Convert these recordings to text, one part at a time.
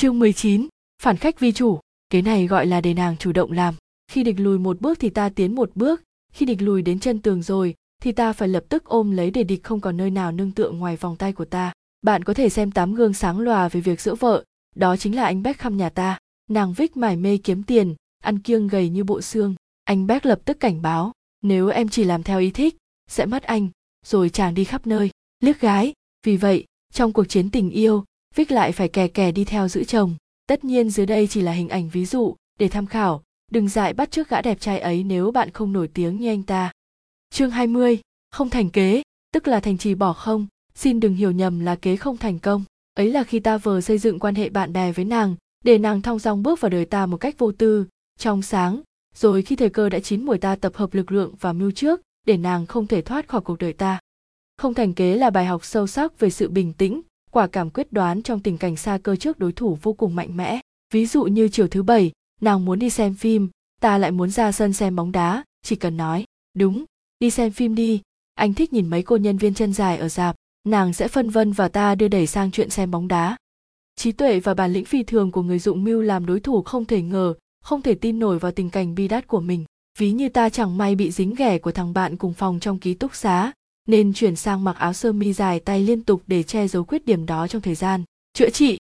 Chương 19, phản khách vi chủ, cái này gọi là để nàng chủ động làm. Khi địch lùi một bước thì ta tiến một bước, khi địch lùi đến chân tường rồi thì ta phải lập tức ôm lấy để địch không còn nơi nào nương tựa ngoài vòng tay của ta. Bạn có thể xem tám gương sáng lòa về việc giữa vợ, đó chính là anh Beckham nhà ta. Nàng vích mải mê kiếm tiền, ăn kiêng gầy như bộ xương. Anh Beck lập tức cảnh báo, nếu em chỉ làm theo ý thích, sẽ mất anh, rồi chàng đi khắp nơi, liếc gái. Vì vậy, trong cuộc chiến tình yêu, Vích lại phải kè kè đi theo giữ chồng. Tất nhiên dưới đây chỉ là hình ảnh ví dụ, để tham khảo, đừng dại bắt trước gã đẹp trai ấy nếu bạn không nổi tiếng như anh ta. Chương 20, không thành kế, tức là thành trì bỏ không, xin đừng hiểu nhầm là kế không thành công. Ấy là khi ta vừa xây dựng quan hệ bạn bè với nàng, để nàng thong dong bước vào đời ta một cách vô tư, trong sáng, rồi khi thời cơ đã chín mùi ta tập hợp lực lượng và mưu trước, để nàng không thể thoát khỏi cuộc đời ta. Không thành kế là bài học sâu sắc về sự bình tĩnh, quả cảm quyết đoán trong tình cảnh xa cơ trước đối thủ vô cùng mạnh mẽ. Ví dụ như chiều thứ bảy, nàng muốn đi xem phim, ta lại muốn ra sân xem bóng đá, chỉ cần nói, đúng, đi xem phim đi, anh thích nhìn mấy cô nhân viên chân dài ở dạp, nàng sẽ phân vân và ta đưa đẩy sang chuyện xem bóng đá. Trí tuệ và bản lĩnh phi thường của người dụng mưu làm đối thủ không thể ngờ, không thể tin nổi vào tình cảnh bi đát của mình. Ví như ta chẳng may bị dính ghẻ của thằng bạn cùng phòng trong ký túc xá, nên chuyển sang mặc áo sơ mi dài tay liên tục để che giấu khuyết điểm đó trong thời gian. Chữa trị.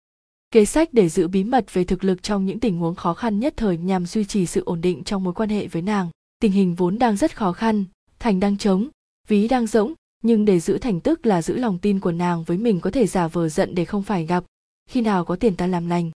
Kế sách để giữ bí mật về thực lực trong những tình huống khó khăn nhất thời nhằm duy trì sự ổn định trong mối quan hệ với nàng. Tình hình vốn đang rất khó khăn, thành đang trống, ví đang rỗng, nhưng để giữ thành tức là giữ lòng tin của nàng với mình có thể giả vờ giận để không phải gặp. Khi nào có tiền ta làm lành?